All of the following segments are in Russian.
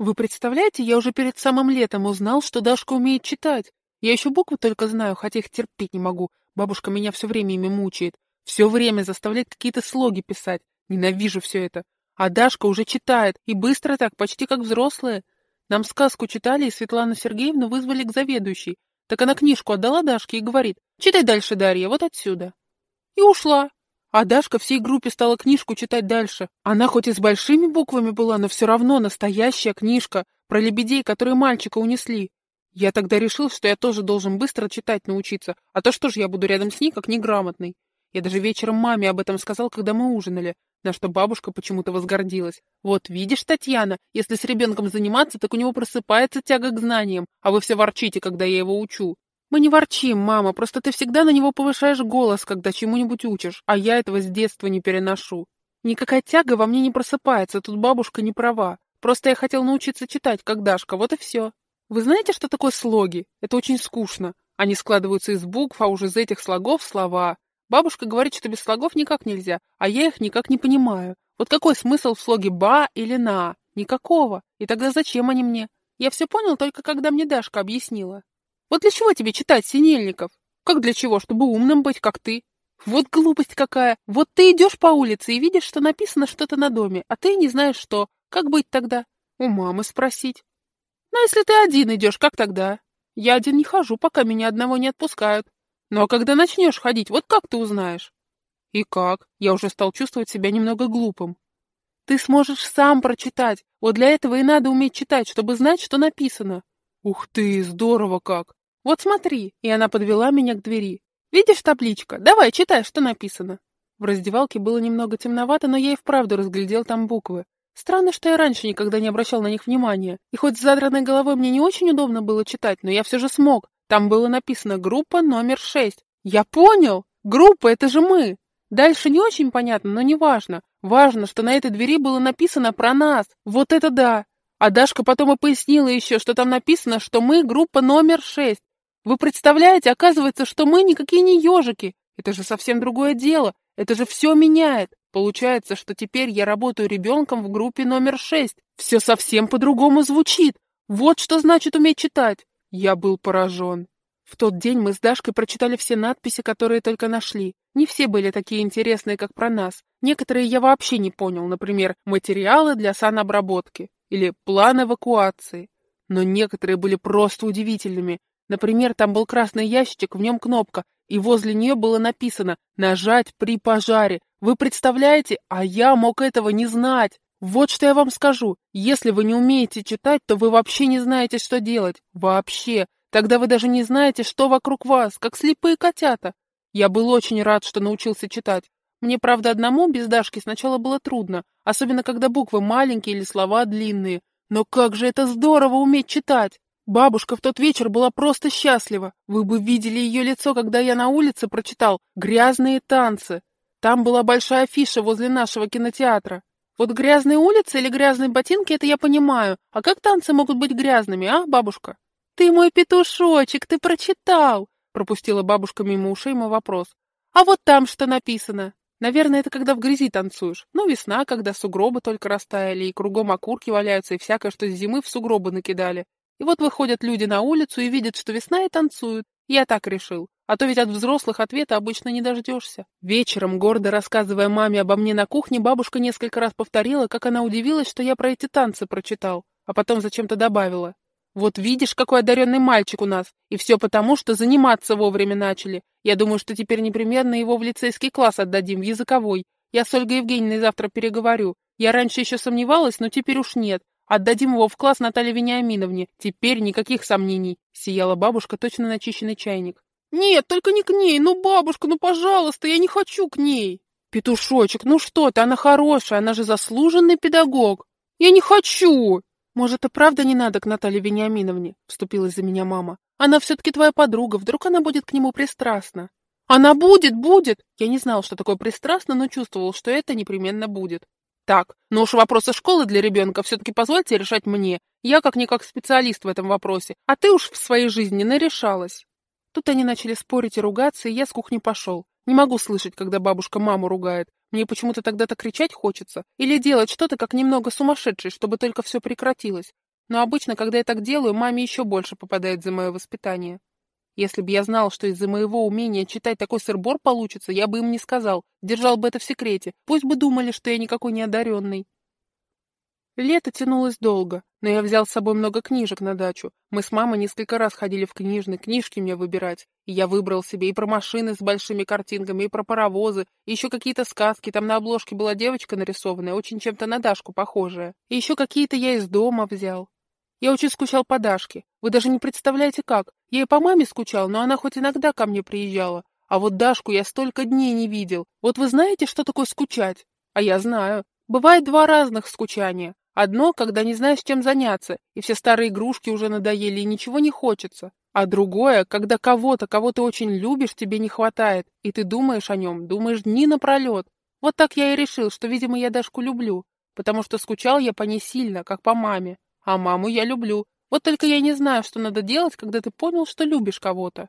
Вы представляете, я уже перед самым летом узнал, что Дашка умеет читать. Я еще буквы только знаю, хотя их терпеть не могу. Бабушка меня все время ими мучает. Все время заставляет какие-то слоги писать. Ненавижу все это. А Дашка уже читает, и быстро так, почти как взрослая. Нам сказку читали, и Светлану Сергеевну вызвали к заведующей. Так она книжку отдала Дашке и говорит, читай дальше, Дарья, вот отсюда. И ушла. А Дашка всей группе стала книжку читать дальше. Она хоть и с большими буквами была, но все равно настоящая книжка про лебедей, которые мальчика унесли. Я тогда решил, что я тоже должен быстро читать научиться, а то что ж я буду рядом с ней, как неграмотный. Я даже вечером маме об этом сказал, когда мы ужинали, на что бабушка почему-то возгордилась. Вот видишь, Татьяна, если с ребенком заниматься, так у него просыпается тяга к знаниям, а вы все ворчите, когда я его учу. Мы не ворчим, мама, просто ты всегда на него повышаешь голос, когда чему-нибудь учишь, а я этого с детства не переношу. Никакая тяга во мне не просыпается, тут бабушка не права. Просто я хотел научиться читать, как Дашка, вот и все. Вы знаете, что такое слоги? Это очень скучно. Они складываются из букв, а уже из этих слогов слова. Бабушка говорит, что без слогов никак нельзя, а я их никак не понимаю. Вот какой смысл в слоге «ба» или «на»? Никакого. И тогда зачем они мне? Я все понял только когда мне Дашка объяснила. Вот для чего тебе читать Синельников? Как для чего? Чтобы умным быть, как ты. Вот глупость какая. Вот ты идешь по улице и видишь, что написано что-то на доме, а ты не знаешь что. Как быть тогда? У мамы спросить. Ну, если ты один идешь, как тогда? Я один не хожу, пока меня одного не отпускают. Ну а когда начнешь ходить, вот как ты узнаешь? И как? Я уже стал чувствовать себя немного глупым. Ты сможешь сам прочитать. Вот для этого и надо уметь читать, чтобы знать, что написано. Ух ты, здорово как. Вот смотри. И она подвела меня к двери. Видишь табличка? Давай, читай, что написано. В раздевалке было немного темновато, но я и вправду разглядел там буквы. Странно, что я раньше никогда не обращал на них внимания. И хоть с задранной головой мне не очень удобно было читать, но я все же смог. Там было написано «Группа номер шесть». Я понял! Группа — это же мы! Дальше не очень понятно, но не важно. Важно, что на этой двери было написано про нас. Вот это да! А Дашка потом и пояснила еще, что там написано, что мы группа номер шесть. Вы представляете, оказывается, что мы никакие не ежики. Это же совсем другое дело. Это же все меняет. Получается, что теперь я работаю ребенком в группе номер шесть. Все совсем по-другому звучит. Вот что значит уметь читать. Я был поражен. В тот день мы с Дашкой прочитали все надписи, которые только нашли. Не все были такие интересные, как про нас. Некоторые я вообще не понял, например, материалы для санобработки или план эвакуации. Но некоторые были просто удивительными. Например, там был красный ящичек, в нем кнопка, и возле нее было написано «Нажать при пожаре». Вы представляете? А я мог этого не знать. Вот что я вам скажу. Если вы не умеете читать, то вы вообще не знаете, что делать. Вообще. Тогда вы даже не знаете, что вокруг вас, как слепые котята. Я был очень рад, что научился читать. Мне, правда, одному без Дашки сначала было трудно, особенно когда буквы маленькие или слова длинные. Но как же это здорово уметь читать! Бабушка в тот вечер была просто счастлива. Вы бы видели ее лицо, когда я на улице прочитал «Грязные танцы». Там была большая афиша возле нашего кинотеатра. Вот грязные улицы или грязные ботинки, это я понимаю. А как танцы могут быть грязными, а, бабушка? Ты мой петушочек, ты прочитал, пропустила бабушка мимо ушей мой вопрос. А вот там что написано? Наверное, это когда в грязи танцуешь. Ну, весна, когда сугробы только растаяли, и кругом окурки валяются, и всякое, что с зимы в сугробы накидали. И вот выходят люди на улицу и видят, что весна, и танцуют. Я так решил. А то ведь от взрослых ответа обычно не дождешься. Вечером, гордо рассказывая маме обо мне на кухне, бабушка несколько раз повторила, как она удивилась, что я про эти танцы прочитал, а потом зачем-то добавила. Вот видишь, какой одаренный мальчик у нас. И все потому, что заниматься вовремя начали. Я думаю, что теперь непременно его в лицейский класс отдадим, в языковой. Я с Ольгой Евгеньевной завтра переговорю. Я раньше еще сомневалась, но теперь уж нет. Отдадим его в класс Наталье Вениаминовне. Теперь никаких сомнений. Сияла бабушка, точно начищенный чайник. «Нет, только не к ней! Ну, бабушка, ну, пожалуйста, я не хочу к ней!» «Петушочек, ну что ты, она хорошая, она же заслуженный педагог!» «Я не хочу!» «Может, и правда не надо к Наталье Вениаминовне?» — вступилась за меня мама. «Она все-таки твоя подруга, вдруг она будет к нему пристрастна?» «Она будет, будет!» Я не знал, что такое пристрастно, но чувствовал, что это непременно будет. «Так, но уж вопросы школы для ребенка все-таки позвольте решать мне. Я как-никак специалист в этом вопросе, а ты уж в своей жизни нарешалась». Тут они начали спорить и ругаться, и я с кухни пошел. Не могу слышать, когда бабушка маму ругает. Мне почему-то тогда-то кричать хочется. Или делать что-то как немного сумасшедший, чтобы только все прекратилось. но обычно, когда я так делаю, маме еще больше попадает за мое воспитание. Если бы я знал, что из-за моего умения читать такой сырбор получится, я бы им не сказал, держал бы это в секрете, пусть бы думали, что я никакой не одаренный. Лето тянулось долго, но я взял с собой много книжек на дачу. Мы с мамой несколько раз ходили в книжные, книжки мне выбирать. И я выбрал себе и про машины с большими картинками, и про паровозы, и еще какие-то сказки. Там на обложке была девочка нарисованная, очень чем-то на Дашку похожая. И еще какие-то я из дома взял. Я очень скучал по Дашке. Вы даже не представляете как. Я и по маме скучал, но она хоть иногда ко мне приезжала. А вот Дашку я столько дней не видел. Вот вы знаете, что такое скучать? А я знаю. Бывает два разных скучания. Одно, когда не знаешь, чем заняться, и все старые игрушки уже надоели, и ничего не хочется. А другое, когда кого-то, кого ты очень любишь, тебе не хватает, и ты думаешь о нем, думаешь дни напролет. Вот так я и решил, что, видимо, я Дашку люблю, потому что скучал я по ней сильно, как по маме. А маму я люблю. Вот только я не знаю, что надо делать, когда ты понял, что любишь кого-то.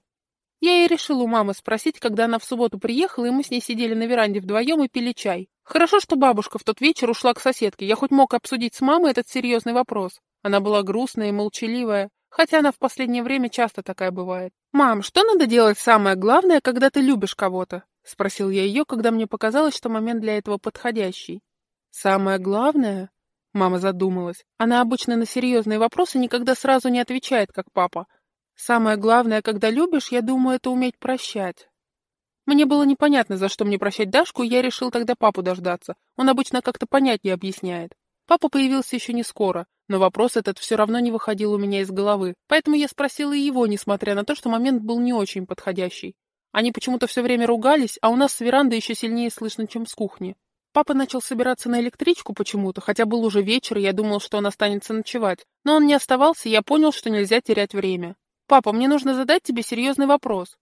Я и решил у мамы спросить, когда она в субботу приехала, и мы с ней сидели на веранде вдвоем и пили чай. Хорошо, что бабушка в тот вечер ушла к соседке. Я хоть мог обсудить с мамой этот серьезный вопрос. Она была грустная и молчаливая, хотя она в последнее время часто такая бывает. «Мам, что надо делать самое главное, когда ты любишь кого-то?» — спросил я ее, когда мне показалось, что момент для этого подходящий. «Самое главное?» — мама задумалась. Она обычно на серьезные вопросы никогда сразу не отвечает, как папа, Самое главное, когда любишь, я думаю, это уметь прощать. Мне было непонятно, за что мне прощать Дашку, и я решил тогда папу дождаться. Он обычно как-то понятнее объясняет. Папа появился еще не скоро, но вопрос этот все равно не выходил у меня из головы, поэтому я спросила и его, несмотря на то, что момент был не очень подходящий. Они почему-то все время ругались, а у нас с веранды еще сильнее слышно, чем с кухни. Папа начал собираться на электричку почему-то, хотя был уже вечер, и я думал, что он останется ночевать. Но он не оставался, и я понял, что нельзя терять время. «Папа, мне нужно задать тебе серьезный вопрос».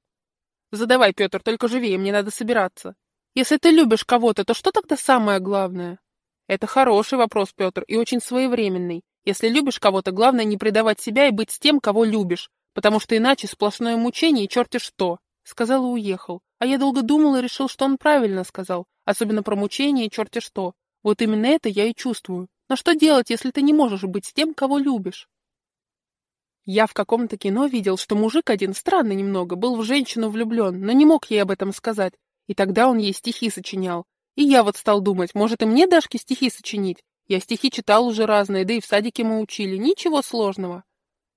«Задавай, Петр, только живее, мне надо собираться». «Если ты любишь кого-то, то что тогда самое главное?» «Это хороший вопрос, Петр, и очень своевременный. Если любишь кого-то, главное не предавать себя и быть с тем, кого любишь, потому что иначе сплошное мучение и черти что». Сказал и уехал. А я долго думал и решил, что он правильно сказал, особенно про мучение и черти что. Вот именно это я и чувствую. Но что делать, если ты не можешь быть с тем, кого любишь? Я в каком-то кино видел, что мужик один, странно немного, был в женщину влюблен, но не мог ей об этом сказать. И тогда он ей стихи сочинял. И я вот стал думать, может и мне Дашке стихи сочинить? Я стихи читал уже разные, да и в садике мы учили, ничего сложного.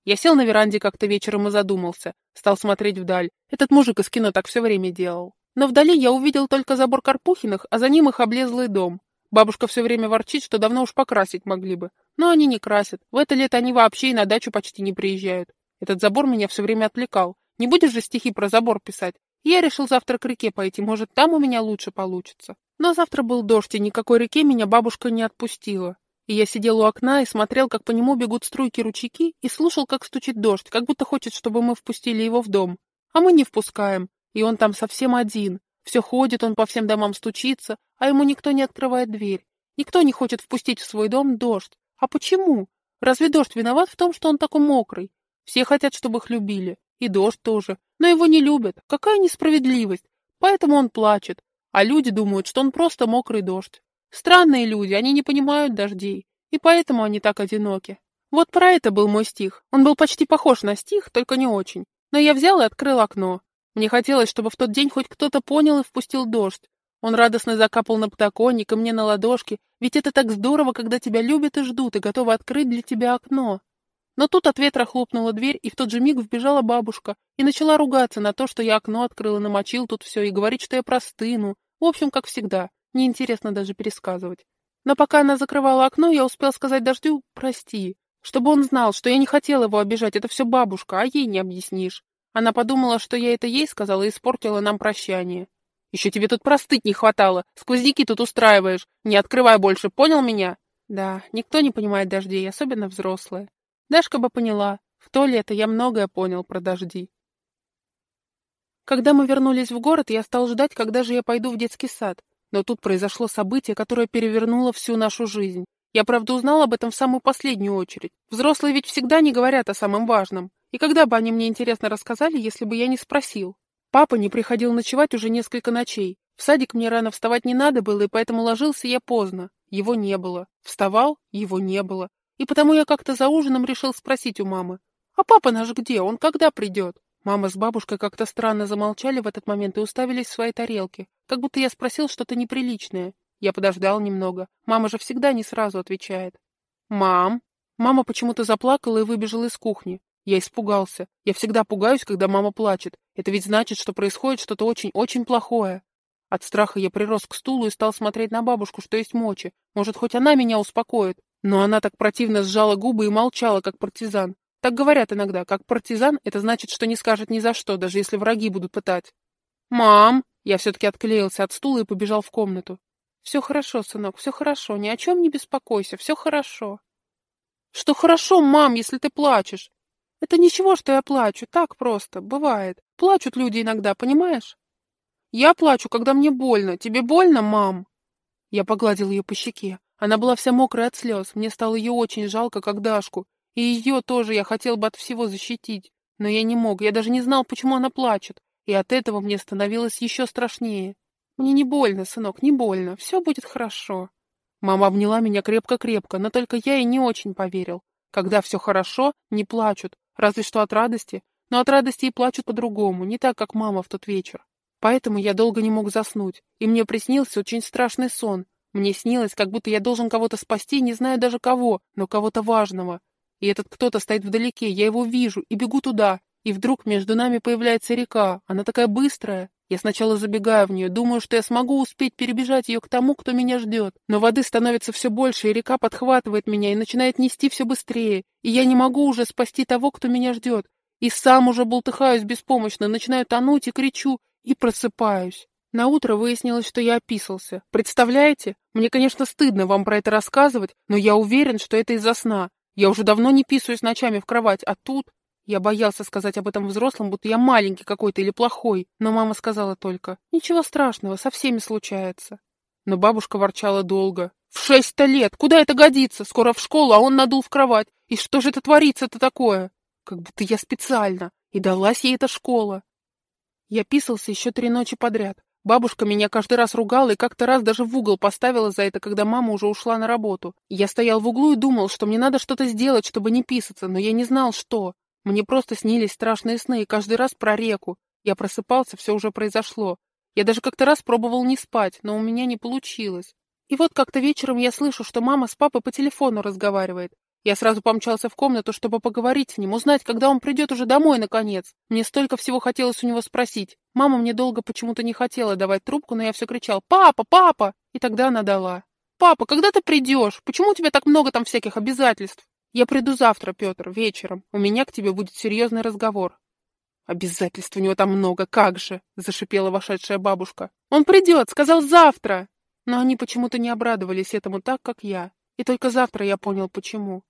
Я сел на веранде как-то вечером и задумался. Стал смотреть вдаль. Этот мужик из кино так все время делал. Но вдали я увидел только забор Карпухиных, а за ним их облезлый дом. Бабушка все время ворчит, что давно уж покрасить могли бы. Но они не красят. В это лето они вообще и на дачу почти не приезжают. Этот забор меня все время отвлекал. Не будешь же стихи про забор писать? я решил завтра к реке пойти, может, там у меня лучше получится. Но завтра был дождь, и никакой реке меня бабушка не отпустила. И я сидел у окна и смотрел, как по нему бегут струйки-ручейки, и слушал, как стучит дождь, как будто хочет, чтобы мы впустили его в дом. А мы не впускаем, и он там совсем один. Все ходит, он по всем домам стучится, а ему никто не открывает дверь. Никто не хочет впустить в свой дом дождь. А почему? Разве дождь виноват в том, что он такой мокрый? Все хотят, чтобы их любили. И дождь тоже. Но его не любят. Какая несправедливость. Поэтому он плачет. А люди думают, что он просто мокрый дождь. Странные люди, они не понимают дождей. И поэтому они так одиноки. Вот про это был мой стих. Он был почти похож на стих, только не очень. Но я взял и открыл окно. Мне хотелось, чтобы в тот день хоть кто-то понял и впустил дождь. Он радостно закапал на подоконник и мне на ладошки, ведь это так здорово, когда тебя любят и ждут, и готовы открыть для тебя окно. Но тут от ветра хлопнула дверь, и в тот же миг вбежала бабушка и начала ругаться на то, что я окно открыл и намочил тут все, и говорить, что я простыну. В общем, как всегда, неинтересно даже пересказывать. Но пока она закрывала окно, я успел сказать дождю «прости», чтобы он знал, что я не хотел его обижать, это все бабушка, а ей не объяснишь. Она подумала, что я это ей сказала и испортила нам прощание. Еще тебе тут простыть не хватало, сквозняки тут устраиваешь. Не открывай больше, понял меня? Да, никто не понимает дождей, особенно взрослые. Дашка бы поняла. В то лето я многое понял про дожди. Когда мы вернулись в город, я стал ждать, когда же я пойду в детский сад. Но тут произошло событие, которое перевернуло всю нашу жизнь. Я, правда, узнал об этом в самую последнюю очередь. Взрослые ведь всегда не говорят о самом важном. И когда бы они мне интересно рассказали, если бы я не спросил? Папа не приходил ночевать уже несколько ночей. В садик мне рано вставать не надо было, и поэтому ложился я поздно. Его не было. Вставал, его не было. И потому я как-то за ужином решил спросить у мамы, «А папа наш где? Он когда придет?» Мама с бабушкой как-то странно замолчали в этот момент и уставились в свои тарелки, как будто я спросил что-то неприличное. Я подождал немного. Мама же всегда не сразу отвечает. «Мам!» Мама почему-то заплакала и выбежала из кухни. Я испугался. Я всегда пугаюсь, когда мама плачет. Это ведь значит, что происходит что-то очень-очень плохое. От страха я прирос к стулу и стал смотреть на бабушку, что есть мочи. Может, хоть она меня успокоит. Но она так противно сжала губы и молчала, как партизан. Так говорят иногда, как партизан, это значит, что не скажет ни за что, даже если враги будут пытать. «Мам!» Я все-таки отклеился от стула и побежал в комнату. «Все хорошо, сынок, все хорошо, ни о чем не беспокойся, все хорошо». «Что хорошо, мам, если ты плачешь?» «Это ничего, что я плачу, так просто, бывает. Плачут люди иногда, понимаешь?» «Я плачу, когда мне больно. Тебе больно, мам?» Я погладил ее по щеке. Она была вся мокрая от слез. Мне стало ее очень жалко, как Дашку. И ее тоже я хотел бы от всего защитить. Но я не мог, я даже не знал, почему она плачет. И от этого мне становилось еще страшнее. Мне не больно, сынок, не больно. Все будет хорошо. Мама обняла меня крепко-крепко, но только я и не очень поверил. Когда все хорошо, не плачут, разве что от радости. Но от радости и плачут по-другому, не так, как мама в тот вечер. Поэтому я долго не мог заснуть, и мне приснился очень страшный сон. Мне снилось, как будто я должен кого-то спасти, не знаю даже кого, но кого-то важного. И этот кто-то стоит вдалеке, я его вижу и бегу туда. И вдруг между нами появляется река. Она такая быстрая. Я сначала забегаю в нее, думаю, что я смогу успеть перебежать ее к тому, кто меня ждет. Но воды становится все больше, и река подхватывает меня и начинает нести все быстрее. И я не могу уже спасти того, кто меня ждет. И сам уже болтыхаюсь беспомощно, начинаю тонуть и кричу, и просыпаюсь. На утро выяснилось, что я описался. Представляете? Мне, конечно, стыдно вам про это рассказывать, но я уверен, что это из-за сна. Я уже давно не писаюсь ночами в кровать, а тут... Я боялся сказать об этом взрослым, будто я маленький какой-то или плохой, но мама сказала только, «Ничего страшного, со всеми случается». Но бабушка ворчала долго. «В шесть-то лет! Куда это годится? Скоро в школу, а он надул в кровать. И что же это творится-то такое? Как будто я специально. И далась ей эта школа». Я писался еще три ночи подряд. Бабушка меня каждый раз ругала и как-то раз даже в угол поставила за это, когда мама уже ушла на работу. Я стоял в углу и думал, что мне надо что-то сделать, чтобы не писаться, но я не знал, что. Мне просто снились страшные сны, и каждый раз про реку. Я просыпался, все уже произошло. Я даже как-то раз пробовал не спать, но у меня не получилось. И вот как-то вечером я слышу, что мама с папой по телефону разговаривает. Я сразу помчался в комнату, чтобы поговорить с ним, узнать, когда он придет уже домой, наконец. Мне столько всего хотелось у него спросить. Мама мне долго почему-то не хотела давать трубку, но я все кричал «Папа! Папа!» И тогда она дала. «Папа, когда ты придешь? Почему у тебя так много там всяких обязательств?» «Я приду завтра, Петр, вечером. У меня к тебе будет серьезный разговор». «Обязательств у него там много, как же!» — зашипела вошедшая бабушка. «Он придет, сказал завтра!» Но они почему-то не обрадовались этому так, как я. И только завтра я понял, почему.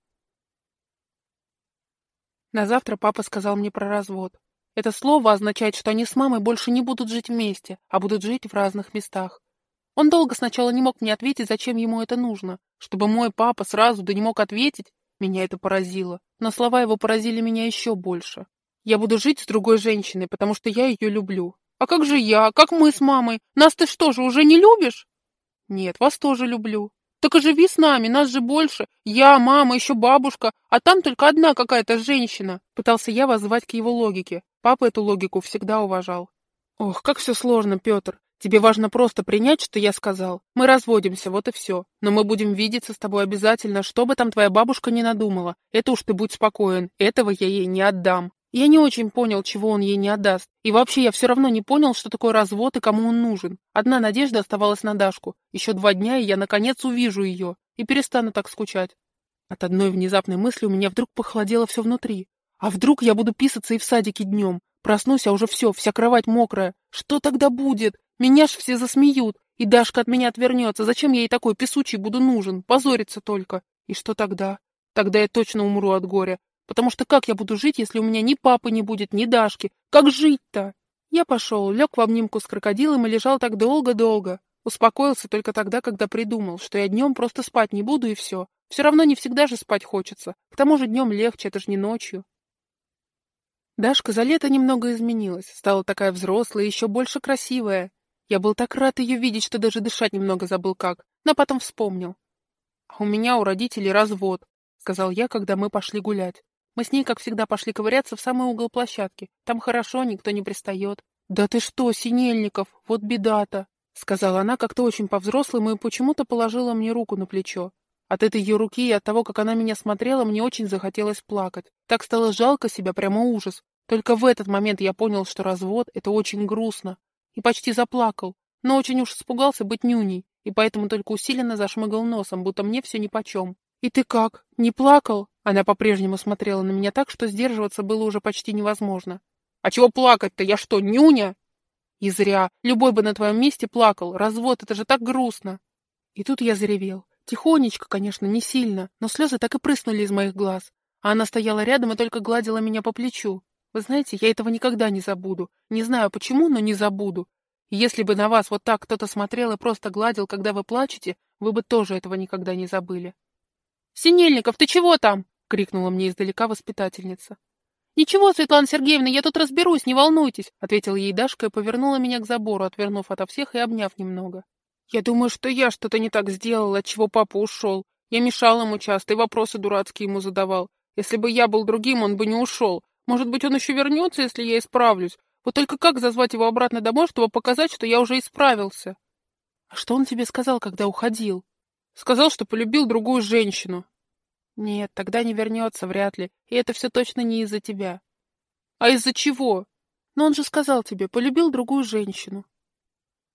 На завтра папа сказал мне про развод. Это слово означает, что они с мамой больше не будут жить вместе, а будут жить в разных местах. Он долго сначала не мог мне ответить, зачем ему это нужно. Чтобы мой папа сразу да не мог ответить, меня это поразило. Но слова его поразили меня еще больше. Я буду жить с другой женщиной, потому что я ее люблю. А как же я? Как мы с мамой? Нас ты что же, уже не любишь? Нет, вас тоже люблю. Так и живи с нами, нас же больше. Я, мама, еще бабушка, а там только одна какая-то женщина. Пытался я воззвать к его логике. Папа эту логику всегда уважал. Ох, как все сложно, Петр. Тебе важно просто принять, что я сказал. Мы разводимся, вот и все. Но мы будем видеться с тобой обязательно, что бы там твоя бабушка не надумала. Это уж ты будь спокоен, этого я ей не отдам. Я не очень понял, чего он ей не отдаст. И вообще я все равно не понял, что такое развод и кому он нужен. Одна надежда оставалась на Дашку. Еще два дня, и я наконец увижу ее. И перестану так скучать. От одной внезапной мысли у меня вдруг похолодело все внутри. А вдруг я буду писаться и в садике днем? Проснусь, а уже все, вся кровать мокрая. Что тогда будет? Меня ж все засмеют. И Дашка от меня отвернется. Зачем я ей такой песучий буду нужен? Позориться только. И что тогда? Тогда я точно умру от горя. Потому что как я буду жить, если у меня ни папы не будет, ни Дашки? Как жить-то? Я пошел, лег в обнимку с крокодилом и лежал так долго-долго. Успокоился только тогда, когда придумал, что я днем просто спать не буду и все. Все равно не всегда же спать хочется. К тому же днем легче, это же не ночью. Дашка за лето немного изменилась, стала такая взрослая еще больше красивая. Я был так рад ее видеть, что даже дышать немного забыл как, но потом вспомнил. А у меня у родителей развод, сказал я, когда мы пошли гулять. Мы с ней, как всегда, пошли ковыряться в самый угол площадки. Там хорошо, никто не пристает. «Да ты что, Синельников, вот беда-то!» — сказала она как-то очень по-взрослому и почему-то положила мне руку на плечо. От этой ее руки и от того, как она меня смотрела, мне очень захотелось плакать. Так стало жалко себя, прямо ужас. Только в этот момент я понял, что развод — это очень грустно. И почти заплакал, но очень уж испугался быть нюней, и поэтому только усиленно зашмыгал носом, будто мне все нипочем. «И ты как? Не плакал?» Она по-прежнему смотрела на меня так, что сдерживаться было уже почти невозможно. «А чего плакать-то? Я что, нюня?» «И зря. Любой бы на твоем месте плакал. Развод — это же так грустно!» И тут я заревел. Тихонечко, конечно, не сильно, но слезы так и прыснули из моих глаз. А она стояла рядом и только гладила меня по плечу. Вы знаете, я этого никогда не забуду. Не знаю почему, но не забуду. Если бы на вас вот так кто-то смотрел и просто гладил, когда вы плачете, вы бы тоже этого никогда не забыли. «Синельников, ты чего там?» — крикнула мне издалека воспитательница. «Ничего, Светлана Сергеевна, я тут разберусь, не волнуйтесь», — ответила ей Дашка и повернула меня к забору, отвернув ото всех и обняв немного. Я думаю, что я что-то не так сделала, отчего папа ушел. Я мешал ему часто и вопросы дурацкие ему задавал. Если бы я был другим, он бы не ушел. Может быть, он еще вернется, если я исправлюсь. Вот только как зазвать его обратно домой, чтобы показать, что я уже исправился? А что он тебе сказал, когда уходил? Сказал, что полюбил другую женщину. Нет, тогда не вернется, вряд ли. И это все точно не из-за тебя. А из-за чего? Но он же сказал тебе, полюбил другую женщину.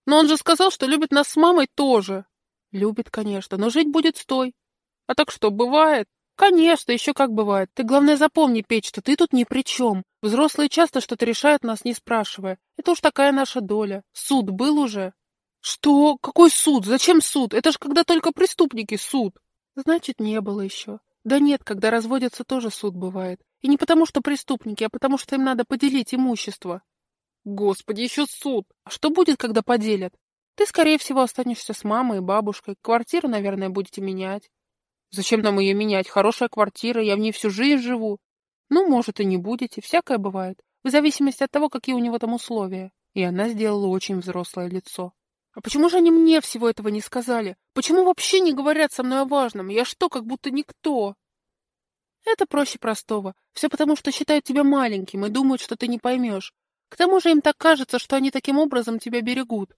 Но он же сказал, что любит нас с мамой тоже. Любит, конечно, но жить будет с той. А так что, бывает? Конечно, еще как бывает. Ты, главное, запомни, Петь, что ты тут ни при чем. Взрослые часто что-то решают, нас не спрашивая. Это уж такая наша доля. Суд был уже. Что? Какой суд? Зачем суд? Это же когда только преступники суд. Значит, не было еще. Да нет, когда разводятся, тоже суд бывает. И не потому, что преступники, а потому, что им надо поделить имущество. Господи, еще суд. А что будет, когда поделят? Ты, скорее всего, останешься с мамой и бабушкой. Квартиру, наверное, будете менять. Зачем нам ее менять? Хорошая квартира, я в ней всю жизнь живу. Ну, может, и не будете. Всякое бывает. В зависимости от того, какие у него там условия. И она сделала очень взрослое лицо. А почему же они мне всего этого не сказали? Почему вообще не говорят со мной о важном? Я что, как будто никто? Это проще простого. Все потому, что считают тебя маленьким и думают, что ты не поймешь. К тому же им так кажется, что они таким образом тебя берегут.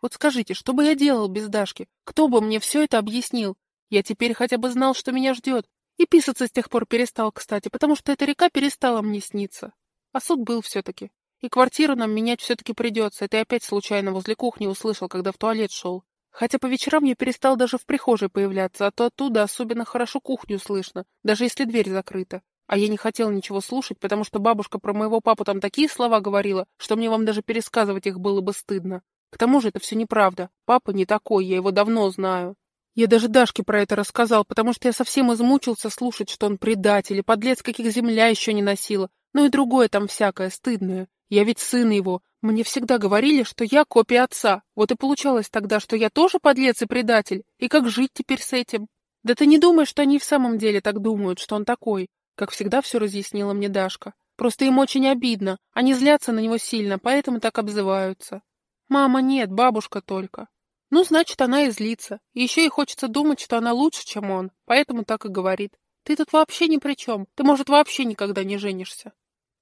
Вот скажите, что бы я делал без Дашки? Кто бы мне все это объяснил? Я теперь хотя бы знал, что меня ждет. И писаться с тех пор перестал, кстати, потому что эта река перестала мне сниться. А суд был все-таки. И квартиру нам менять все-таки придется. Это я опять случайно возле кухни услышал, когда в туалет шел. Хотя по вечерам я перестал даже в прихожей появляться, а то оттуда особенно хорошо кухню слышно, даже если дверь закрыта. А я не хотел ничего слушать, потому что бабушка про моего папу там такие слова говорила, что мне вам даже пересказывать их было бы стыдно. К тому же это все неправда. Папа не такой, я его давно знаю. Я даже Дашке про это рассказал, потому что я совсем измучился слушать, что он предатель и подлец, каких земля еще не носила. Ну и другое там всякое, стыдное. Я ведь сын его. Мне всегда говорили, что я копия отца. Вот и получалось тогда, что я тоже подлец и предатель. И как жить теперь с этим? Да ты не думаешь, что они в самом деле так думают, что он такой? Как всегда все разъяснила мне Дашка. Просто им очень обидно. Они злятся на него сильно, поэтому так обзываются. Мама нет, бабушка только. Ну, значит, она и злится. И еще ей хочется думать, что она лучше, чем он, поэтому так и говорит. Ты тут вообще ни при чем. Ты, может, вообще никогда не женишься.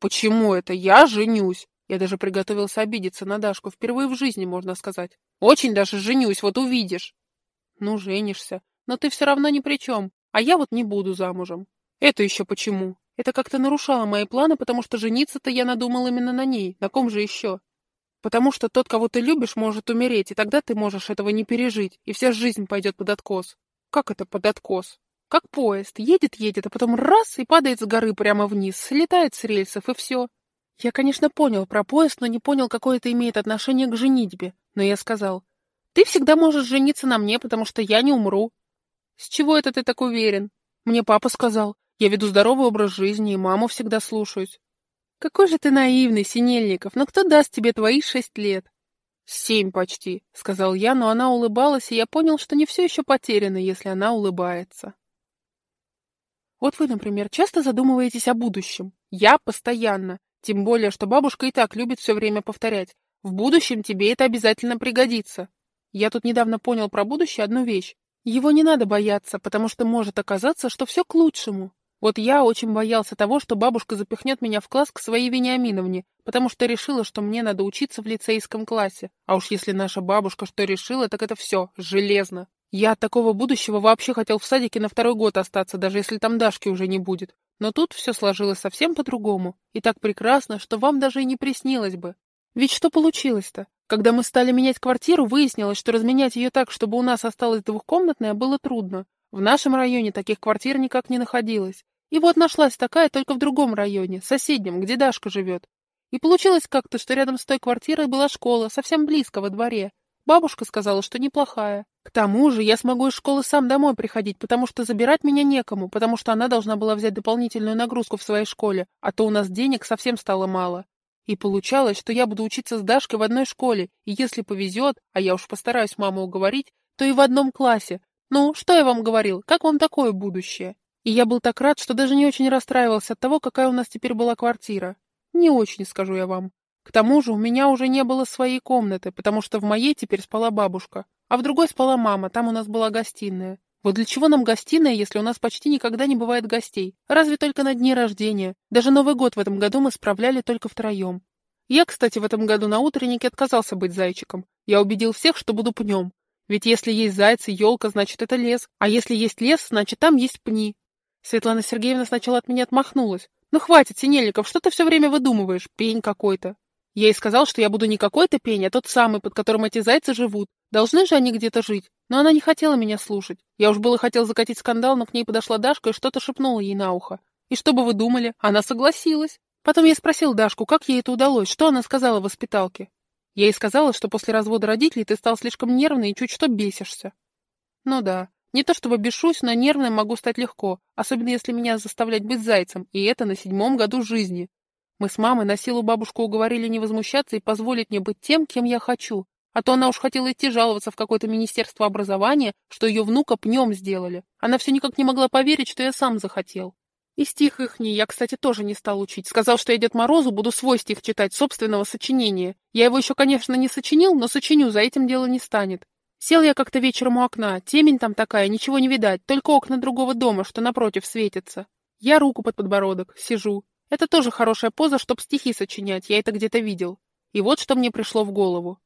Почему это? Я женюсь. Я даже приготовился обидеться на Дашку. Впервые в жизни, можно сказать. Очень даже женюсь, вот увидишь. Ну, женишься. Но ты все равно ни при чем. А я вот не буду замужем. Это еще почему? Это как-то нарушало мои планы, потому что жениться-то я надумал именно на ней. На ком же еще? Потому что тот, кого ты любишь, может умереть, и тогда ты можешь этого не пережить, и вся жизнь пойдет под откос. Как это под откос? Как поезд. Едет-едет, а потом раз и падает с горы прямо вниз, слетает с рельсов, и все. Я, конечно, понял про поезд, но не понял, какое это имеет отношение к женитьбе. Но я сказал, ты всегда можешь жениться на мне, потому что я не умру. С чего это ты так уверен? Мне папа сказал. Я веду здоровый образ жизни и маму всегда слушаюсь. Какой же ты наивный, Синельников, но кто даст тебе твои шесть лет? Семь почти, сказал я, но она улыбалась, и я понял, что не все еще потеряно, если она улыбается. Вот вы, например, часто задумываетесь о будущем. Я постоянно. Тем более, что бабушка и так любит все время повторять. В будущем тебе это обязательно пригодится. Я тут недавно понял про будущее одну вещь. Его не надо бояться, потому что может оказаться, что все к лучшему. Вот я очень боялся того, что бабушка запихнет меня в класс к своей Вениаминовне, потому что решила, что мне надо учиться в лицейском классе. А уж если наша бабушка что решила, так это все, железно. Я от такого будущего вообще хотел в садике на второй год остаться, даже если там Дашки уже не будет. Но тут все сложилось совсем по-другому. И так прекрасно, что вам даже и не приснилось бы. Ведь что получилось-то? Когда мы стали менять квартиру, выяснилось, что разменять ее так, чтобы у нас осталась двухкомнатная, было трудно. В нашем районе таких квартир никак не находилось. И вот нашлась такая только в другом районе, соседнем, где Дашка живет. И получилось как-то, что рядом с той квартирой была школа, совсем близко, во дворе. Бабушка сказала, что неплохая. К тому же я смогу из школы сам домой приходить, потому что забирать меня некому, потому что она должна была взять дополнительную нагрузку в своей школе, а то у нас денег совсем стало мало. И получалось, что я буду учиться с Дашкой в одной школе, и если повезет, а я уж постараюсь маму уговорить, то и в одном классе. Ну, что я вам говорил, как вам такое будущее? И я был так рад, что даже не очень расстраивался от того, какая у нас теперь была квартира. Не очень, скажу я вам. К тому же у меня уже не было своей комнаты, потому что в моей теперь спала бабушка, а в другой спала мама, там у нас была гостиная. Вот для чего нам гостиная, если у нас почти никогда не бывает гостей? Разве только на дни рождения. Даже Новый год в этом году мы справляли только втроем. Я, кстати, в этом году на утреннике отказался быть зайчиком. Я убедил всех, что буду пнем. Ведь если есть зайцы, елка, значит это лес. А если есть лес, значит там есть пни. Светлана Сергеевна сначала от меня отмахнулась. «Ну хватит, Синельников, что ты все время выдумываешь? Пень какой-то». Я ей сказал, что я буду не какой-то пень, а тот самый, под которым эти зайцы живут. Должны же они где-то жить. Но она не хотела меня слушать. Я уж было хотел закатить скандал, но к ней подошла Дашка и что-то шепнула ей на ухо. И что бы вы думали? Она согласилась. Потом я спросил Дашку, как ей это удалось, что она сказала в воспиталке. Я ей сказала, что после развода родителей ты стал слишком нервный и чуть что бесишься. Ну да, не то чтобы бешусь, но нервным могу стать легко, особенно если меня заставлять быть зайцем, и это на седьмом году жизни. Мы с мамой на силу бабушку уговорили не возмущаться и позволить мне быть тем, кем я хочу. А то она уж хотела идти жаловаться в какое-то министерство образования, что ее внука пнем сделали. Она все никак не могла поверить, что я сам захотел. И стих ихний я, кстати, тоже не стал учить. Сказал, что я Дед Морозу буду свой стих читать, собственного сочинения. Я его еще, конечно, не сочинил, но сочиню, за этим дело не станет. Сел я как-то вечером у окна, темень там такая, ничего не видать, только окна другого дома, что напротив светятся. Я руку под подбородок, сижу. Это тоже хорошая поза, чтоб стихи сочинять, я это где-то видел. И вот что мне пришло в голову.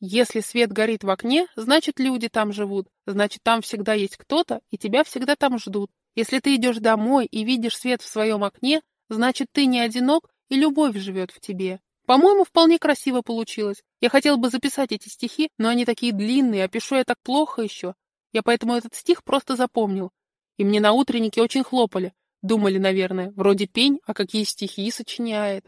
Если свет горит в окне, значит люди там живут, значит там всегда есть кто-то, и тебя всегда там ждут. Если ты идешь домой и видишь свет в своем окне, значит ты не одинок, и любовь живет в тебе. По-моему, вполне красиво получилось. Я хотел бы записать эти стихи, но они такие длинные, а пишу я так плохо еще. Я поэтому этот стих просто запомнил. И мне на утреннике очень хлопали. Думали, наверное, вроде пень, а какие стихи сочиняет.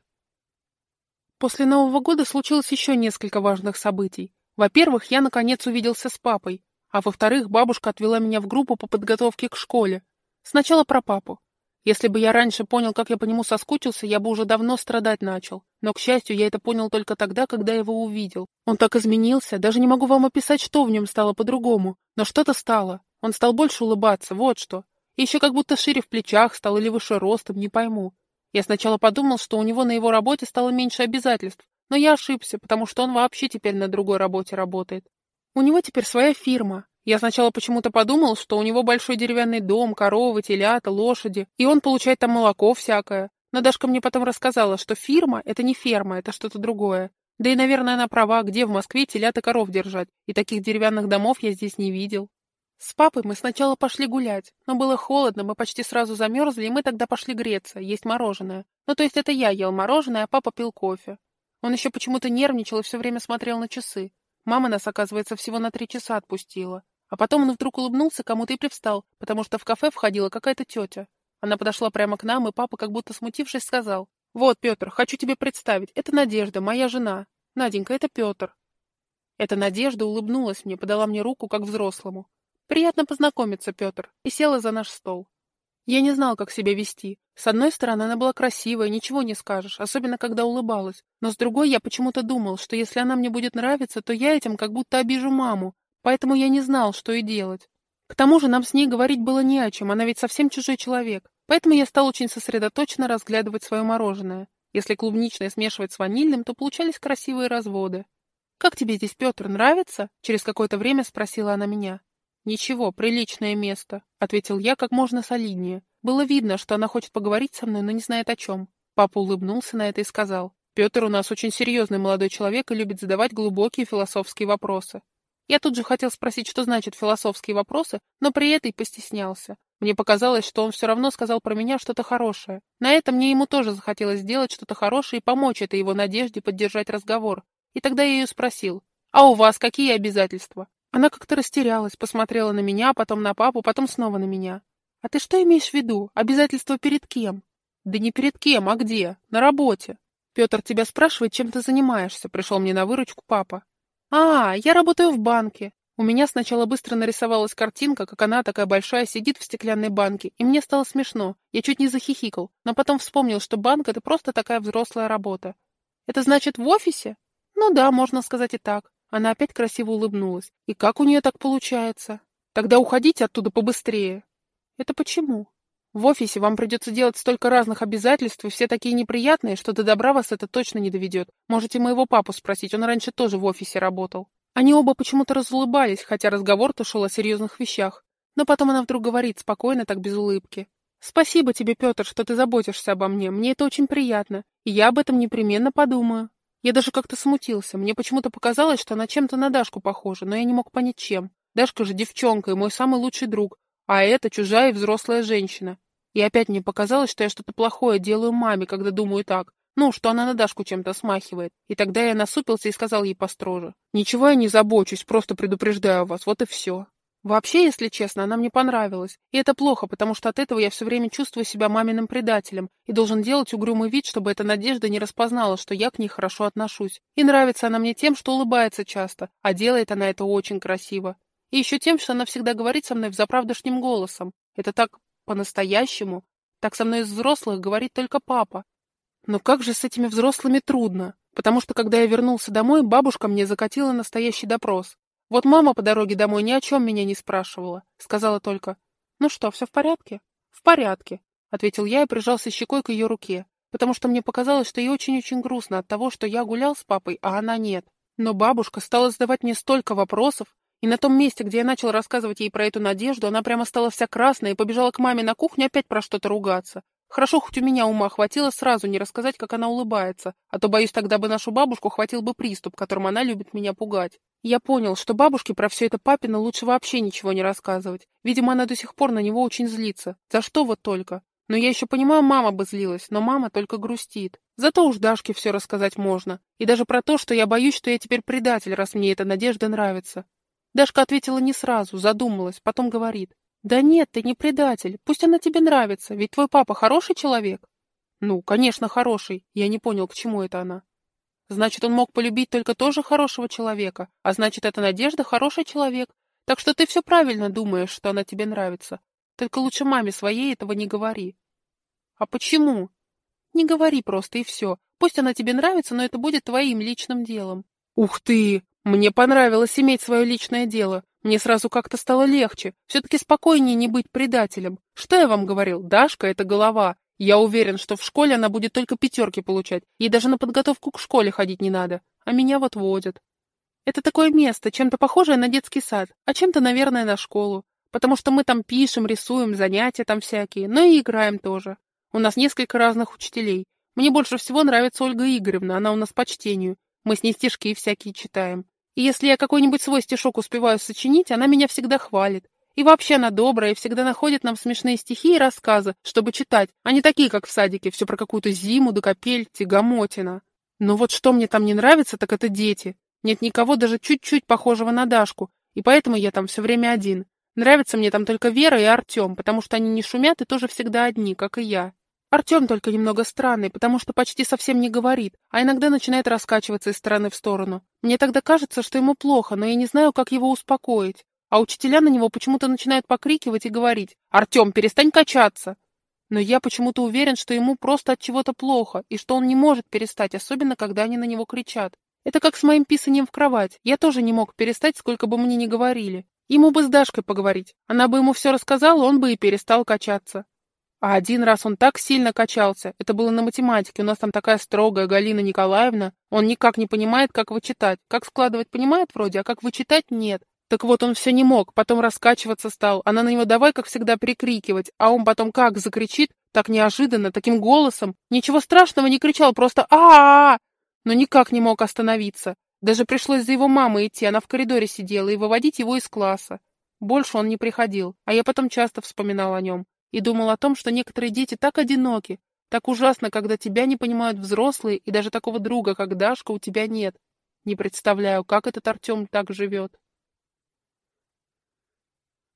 После Нового года случилось еще несколько важных событий. Во-первых, я наконец увиделся с папой, а во-вторых, бабушка отвела меня в группу по подготовке к школе. Сначала про папу. Если бы я раньше понял, как я по нему соскучился, я бы уже давно страдать начал. Но, к счастью, я это понял только тогда, когда его увидел. Он так изменился, даже не могу вам описать, что в нем стало по-другому. Но что-то стало. Он стал больше улыбаться, вот что. И еще как будто шире в плечах стал или выше ростом, не пойму. Я сначала подумал, что у него на его работе стало меньше обязательств, но я ошибся, потому что он вообще теперь на другой работе работает. У него теперь своя фирма, я сначала почему-то подумал, что у него большой деревянный дом, коровы, телята, лошади, и он получает там молоко всякое. Но Дашка мне потом рассказала, что фирма — это не ферма, это что-то другое. Да и, наверное, она права, где в Москве телят и коров держать, и таких деревянных домов я здесь не видел. С папой мы сначала пошли гулять, но было холодно, мы почти сразу замерзли, и мы тогда пошли греться, есть мороженое. Ну, то есть это я ел мороженое, а папа пил кофе. Он еще почему-то нервничал и все время смотрел на часы. Мама нас, оказывается, всего на три часа отпустила. А потом он вдруг улыбнулся кому-то и привстал, потому что в кафе входила какая-то тетя. Она подошла прямо к нам, и папа, как будто смутившись, сказал, «Вот, Петр, хочу тебе представить, это Надежда, моя жена. Наденька, это Петр». Эта Надежда улыбнулась мне, подала мне руку, как взрослому. «Приятно познакомиться, Петр», и села за наш стол. Я не знал, как себя вести. С одной стороны, она была красивая, ничего не скажешь, особенно когда улыбалась. Но с другой, я почему-то думал, что если она мне будет нравиться, то я этим как будто обижу маму, поэтому я не знал, что и делать. К тому же нам с ней говорить было не о чем, она ведь совсем чужой человек. Поэтому я стал очень сосредоточенно разглядывать свое мороженое. Если клубничное смешивать с ванильным, то получались красивые разводы. «Как тебе здесь, Петр, нравится?» Через какое-то время спросила она меня. «Ничего, приличное место», — ответил я как можно солиднее. Было видно, что она хочет поговорить со мной, но не знает о чем. Папа улыбнулся на это и сказал. «Петр у нас очень серьезный молодой человек и любит задавать глубокие философские вопросы. Я тут же хотел спросить, что значит философские вопросы, но при этом и постеснялся. Мне показалось, что он все равно сказал про меня что-то хорошее. На это мне ему тоже захотелось сделать что-то хорошее и помочь этой его надежде поддержать разговор. И тогда я ее спросил, «А у вас какие обязательства?» Она как-то растерялась, посмотрела на меня, потом на папу, потом снова на меня. «А ты что имеешь в виду? Обязательства перед кем?» «Да не перед кем, а где? На работе». «Петр тебя спрашивает, чем ты занимаешься», — пришел мне на выручку папа. «А, я работаю в банке». У меня сначала быстро нарисовалась картинка, как она такая большая сидит в стеклянной банке, и мне стало смешно. Я чуть не захихикал, но потом вспомнил, что банк — это просто такая взрослая работа. «Это значит в офисе?» «Ну да, можно сказать и так». Она опять красиво улыбнулась. «И как у нее так получается?» «Тогда уходите оттуда побыстрее». «Это почему?» В офисе вам придется делать столько разных обязательств, и все такие неприятные, что до добра вас это точно не доведет. Можете моего папу спросить, он раньше тоже в офисе работал. Они оба почему-то разулыбались, хотя разговор-то шел о серьезных вещах. Но потом она вдруг говорит, спокойно, так без улыбки. «Спасибо тебе, Петр, что ты заботишься обо мне. Мне это очень приятно, и я об этом непременно подумаю». Я даже как-то смутился. Мне почему-то показалось, что она чем-то на Дашку похожа, но я не мог понять, чем. Дашка же девчонка и мой самый лучший друг, а это чужая взрослая женщина. И опять мне показалось, что я что-то плохое делаю маме, когда думаю так. Ну, что она на Дашку чем-то смахивает. И тогда я насупился и сказал ей построже. «Ничего я не забочусь, просто предупреждаю вас, вот и все». Вообще, если честно, она мне понравилась. И это плохо, потому что от этого я все время чувствую себя маминым предателем и должен делать угрюмый вид, чтобы эта надежда не распознала, что я к ней хорошо отношусь. И нравится она мне тем, что улыбается часто, а делает она это очень красиво. И еще тем, что она всегда говорит со мной взаправдошним голосом. Это так по-настоящему. Так со мной из взрослых говорит только папа. Но как же с этими взрослыми трудно, потому что когда я вернулся домой, бабушка мне закатила настоящий допрос. Вот мама по дороге домой ни о чем меня не спрашивала. Сказала только, «Ну что, все в порядке?» «В порядке», — ответил я и прижался щекой к ее руке, потому что мне показалось, что ей очень-очень грустно от того, что я гулял с папой, а она нет. Но бабушка стала задавать мне столько вопросов, и на том месте, где я начал рассказывать ей про эту надежду, она прямо стала вся красная и побежала к маме на кухню опять про что-то ругаться. Хорошо, хоть у меня ума хватило сразу не рассказать, как она улыбается, а то, боюсь, тогда бы нашу бабушку хватил бы приступ, которым она любит меня пугать. Я понял, что бабушке про все это папина лучше вообще ничего не рассказывать. Видимо, она до сих пор на него очень злится. За что вот только? Но я еще понимаю, мама бы злилась, но мама только грустит. Зато уж Дашке все рассказать можно. И даже про то, что я боюсь, что я теперь предатель, раз мне эта надежда нравится. Дашка ответила не сразу, задумалась, потом говорит. «Да нет, ты не предатель. Пусть она тебе нравится, ведь твой папа хороший человек». «Ну, конечно, хороший. Я не понял, к чему это она». «Значит, он мог полюбить только тоже хорошего человека, а значит, эта Надежда хороший человек. Так что ты все правильно думаешь, что она тебе нравится. Только лучше маме своей этого не говори». «А почему?» «Не говори просто, и все. Пусть она тебе нравится, но это будет твоим личным делом». «Ух ты! Мне понравилось иметь свое личное дело. Мне сразу как-то стало легче. Все-таки спокойнее не быть предателем. Что я вам говорил? Дашка — это голова. Я уверен, что в школе она будет только пятерки получать. Ей даже на подготовку к школе ходить не надо. А меня вот водят. Это такое место, чем-то похожее на детский сад, а чем-то, наверное, на школу. Потому что мы там пишем, рисуем, занятия там всякие, но и играем тоже. У нас несколько разных учителей. Мне больше всего нравится Ольга Игоревна, она у нас по чтению. Мы с ней стишки всякие читаем. И если я какой-нибудь свой стишок успеваю сочинить, она меня всегда хвалит. И вообще она добрая и всегда находит нам смешные стихи и рассказы, чтобы читать, а не такие, как в садике, все про какую-то зиму да капель, тягомотина. Но вот что мне там не нравится, так это дети. Нет никого даже чуть-чуть похожего на Дашку, и поэтому я там все время один. Нравится мне там только Вера и Артем, потому что они не шумят и тоже всегда одни, как и я. Артем только немного странный, потому что почти совсем не говорит, а иногда начинает раскачиваться из стороны в сторону. Мне тогда кажется, что ему плохо, но я не знаю, как его успокоить. А учителя на него почему-то начинают покрикивать и говорить «Артем, перестань качаться!» Но я почему-то уверен, что ему просто от чего-то плохо, и что он не может перестать, особенно когда они на него кричат. Это как с моим писанием в кровать. Я тоже не мог перестать, сколько бы мне ни говорили. Ему бы с Дашкой поговорить. Она бы ему все рассказала, он бы и перестал качаться. А один раз он так сильно качался, это было на математике, у нас там такая строгая Галина Николаевна, он никак не понимает, как вычитать. Как складывать понимает вроде, а как вычитать нет. Так вот, он все не мог, потом раскачиваться стал. Она на него давай, как всегда, прикрикивать, а он потом как закричит, так неожиданно, таким голосом. Ничего страшного не кричал, просто а а, -а Но никак не мог остановиться. Даже пришлось за его мамой идти, она в коридоре сидела, и выводить его из класса. Больше он не приходил, а я потом часто вспоминал о нем. И думал о том, что некоторые дети так одиноки, так ужасно, когда тебя не понимают взрослые, и даже такого друга, как Дашка, у тебя нет. Не представляю, как этот Артем так живет.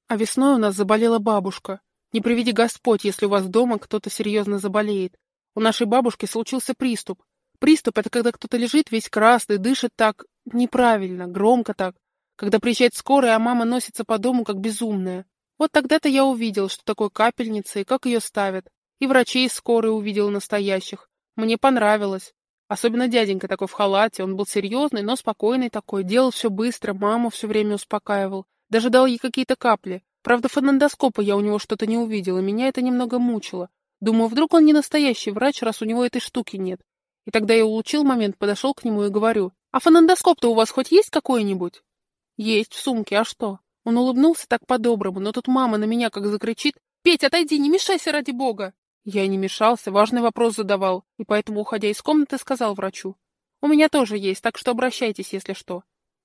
А весной у нас заболела бабушка. Не приведи Господь, если у вас дома кто-то серьезно заболеет. У нашей бабушки случился приступ. Приступ — это когда кто-то лежит весь красный, дышит так неправильно, громко так. Когда приезжает скорая, а мама носится по дому как безумная. Вот тогда-то я увидел, что такое капельница и как ее ставят. И врачей скорой увидел настоящих. Мне понравилось. Особенно дяденька такой в халате, он был серьезный, но спокойный такой, делал все быстро, маму все время успокаивал. Даже дал ей какие-то капли. Правда, фонендоскопа я у него что-то не увидела, меня это немного мучило. Думаю, вдруг он не настоящий врач, раз у него этой штуки нет. И тогда я улучил момент, подошел к нему и говорю, «А фонендоскоп-то у вас хоть есть какой-нибудь?» «Есть, в сумке, а что?» Он улыбнулся так по-доброму, но тут мама на меня как закричит, «Петь, отойди, не мешайся ради бога!» Я не мешался, важный вопрос задавал, и поэтому, уходя из комнаты, сказал врачу, «У меня тоже есть, так что обращайтесь, если что».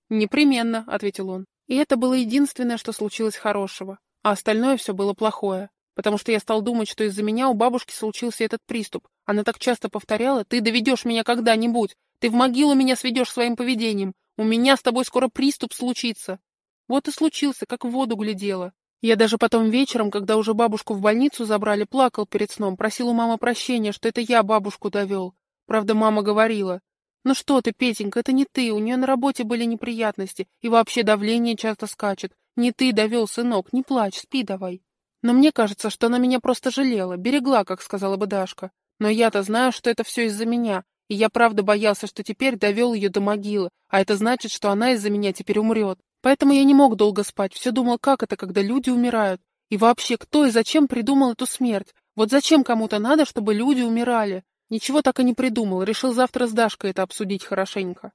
«Непременно», — ответил он. И это было единственное, что случилось хорошего, а остальное все было плохое, потому что я стал думать, что из-за меня у бабушки случился этот приступ. Она так часто повторяла, «Ты доведешь меня когда-нибудь, ты в могилу меня сведешь своим поведением, у меня с тобой скоро приступ случится». Вот и случился, как в воду глядела. Я даже потом вечером, когда уже бабушку в больницу забрали, плакал перед сном, просил у мамы прощения, что это я бабушку довел. Правда, мама говорила, «Ну что ты, Петенька, это не ты, у нее на работе были неприятности, и вообще давление часто скачет. Не ты довел, сынок, не плачь, спи давай». Но мне кажется, что она меня просто жалела, берегла, как сказала бы Дашка. Но я-то знаю, что это все из-за меня, и я правда боялся, что теперь довел ее до могилы, а это значит, что она из-за меня теперь умрет. Поэтому я не мог долго спать, все думал, как это, когда люди умирают. И вообще, кто и зачем придумал эту смерть? Вот зачем кому-то надо, чтобы люди умирали? Ничего так и не придумал, решил завтра с Дашкой это обсудить хорошенько.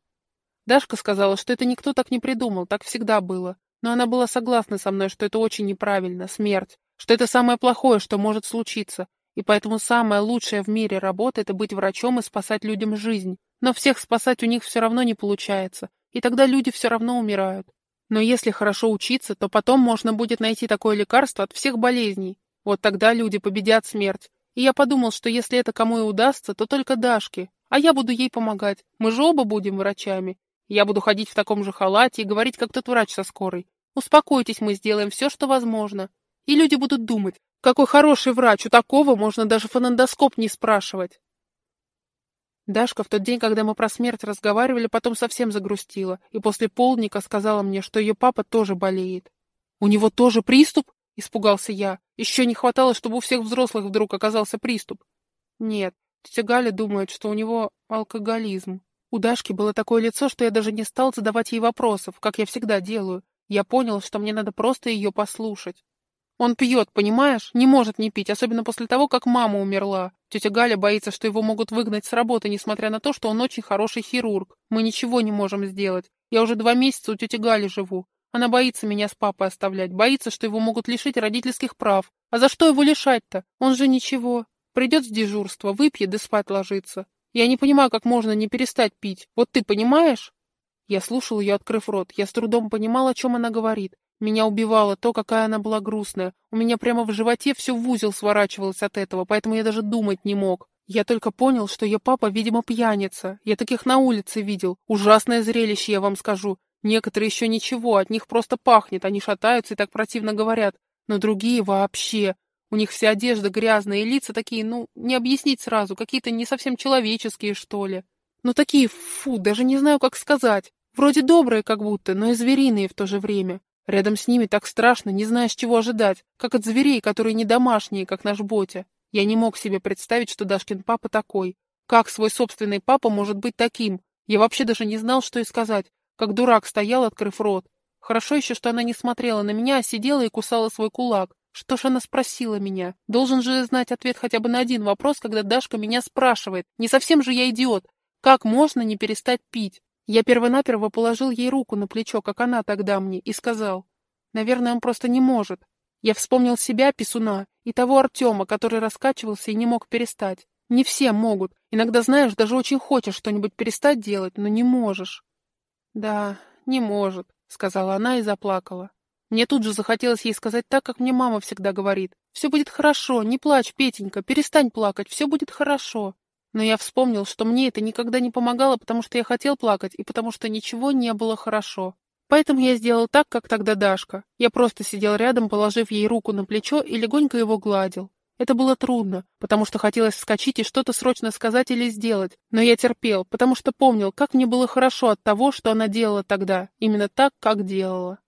Дашка сказала, что это никто так не придумал, так всегда было. Но она была согласна со мной, что это очень неправильно, смерть, что это самое плохое, что может случиться, и поэтому самая лучшая в мире работа — это быть врачом и спасать людям жизнь. Но всех спасать у них все равно не получается, и тогда люди все равно умирают. Но если хорошо учиться, то потом можно будет найти такое лекарство от всех болезней. Вот тогда люди победят смерть, и я подумал, что если это кому и удастся, то только Дашке, а я буду ей помогать. Мы же оба будем врачами. Я буду ходить в таком же халате и говорить, как тот врач со скорой. Успокойтесь, мы сделаем все, что возможно. И люди будут думать, какой хороший врач, у такого можно даже фонендоскоп не спрашивать. Дашка в тот день, когда мы про смерть разговаривали, потом совсем загрустила, и после полдника сказала мне, что ее папа тоже болеет. «У него тоже приступ?» — испугался я. Еще не хватало, чтобы у всех взрослых вдруг оказался приступ. Нет, тетя Галя думает, что у него алкоголизм. У Дашки было такое лицо, что я даже не стал задавать ей вопросов, как я всегда делаю. Я понял, что мне надо просто ее послушать. Он пьет, понимаешь? Не может не пить, особенно после того, как мама умерла. Тетя Галя боится, что его могут выгнать с работы, несмотря на то, что он очень хороший хирург. Мы ничего не можем сделать. Я уже два месяца у тети Гали живу. Она боится меня с папой оставлять, боится, что его могут лишить родительских прав. А за что его лишать-то? Он же ничего. Придет с дежурства, выпьет да спать ложится. Я не понимаю, как можно не перестать пить. Вот ты понимаешь? Я слушал ее, открыв рот. Я с трудом понимал, о чем она говорит. Меня убивало то, какая она была грустная. У меня прямо в животе все в узел сворачивалось от этого, поэтому я даже думать не мог. Я только понял, что ее папа, видимо, пьяница. Я таких на улице видел. Ужасное зрелище, я вам скажу. Некоторые еще ничего, от них просто пахнет, они шатаются и так противно говорят. Но другие вообще. У них вся одежда грязная, и лица такие, ну, не объяснить сразу, какие-то не совсем человеческие, что ли. Ну, такие, фу, даже не знаю, как сказать. Вроде добрые как будто, но и звериные в то же время. Рядом с ними так страшно, не знаешь, чего ожидать, как от зверей, которые не домашние, как наш Ботя. Я не мог себе представить, что Дашкин папа такой. Как свой собственный папа может быть таким? Я вообще даже не знал, что и сказать. Как дурак стоял, открыв рот. Хорошо еще, что она не смотрела на меня, а сидела и кусала свой кулак. Что ж она спросила меня? Должен же знать ответ хотя бы на один вопрос, когда Дашка меня спрашивает. Не совсем же я идиот. Как можно не перестать пить? Я первонаперво положил ей руку на плечо, как она тогда мне, и сказал, «Наверное, он просто не может». Я вспомнил себя, писуна, и того Артема, который раскачивался и не мог перестать. Не все могут. Иногда, знаешь, даже очень хочешь что-нибудь перестать делать, но не можешь. Да, не может, сказала она и заплакала. Мне тут же захотелось ей сказать так, как мне мама всегда говорит. Все будет хорошо, не плачь, Петенька, перестань плакать, все будет хорошо. Но я вспомнил, что мне это никогда не помогало, потому что я хотел плакать и потому что ничего не было хорошо. Поэтому я сделал так, как тогда Дашка. Я просто сидел рядом, положив ей руку на плечо и легонько его гладил. Это было трудно, потому что хотелось вскочить и что-то срочно сказать или сделать, но я терпел, потому что помнил, как мне было хорошо от того, что она делала тогда, именно так, как делала.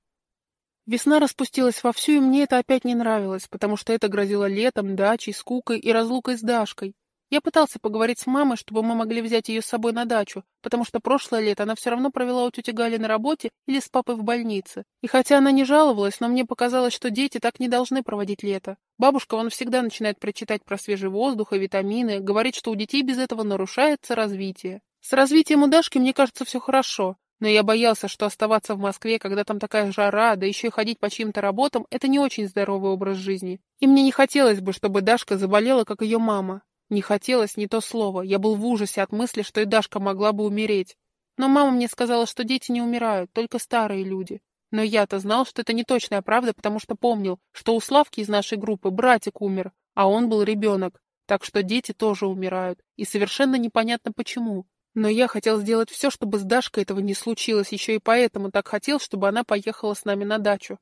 Весна распустилась вовсю, и мне это опять не нравилось, потому что это грозило летом, дачей, скукой и разлукой с Дашкой. Я пытался поговорить с мамой, чтобы мы могли взять ее с собой на дачу, потому что прошлое лето она все равно провела у тети Гали на работе или с папой в больнице. И хотя она не жаловалась, но мне показалось, что дети так не должны проводить лето. Бабушка, он всегда начинает прочитать про свежий воздух и витамины, говорит, что у детей без этого нарушается развитие. С развитием у Дашки, мне кажется, все хорошо, но я боялся, что оставаться в Москве, когда там такая жара, да еще и ходить по чьим-то работам, это не очень здоровый образ жизни. И мне не хотелось бы, чтобы Дашка заболела, как ее мама. Не хотелось не то слово. Я был в ужасе от мысли, что и Дашка могла бы умереть. Но мама мне сказала, что дети не умирают, только старые люди. Но я-то знал, что это не точная правда, потому что помнил, что у Славки из нашей группы братик умер, а он был ребенок. Так что дети тоже умирают, и совершенно непонятно почему. Но я хотел сделать все, чтобы с Дашкой этого не случилось, еще и поэтому так хотел, чтобы она поехала с нами на дачу.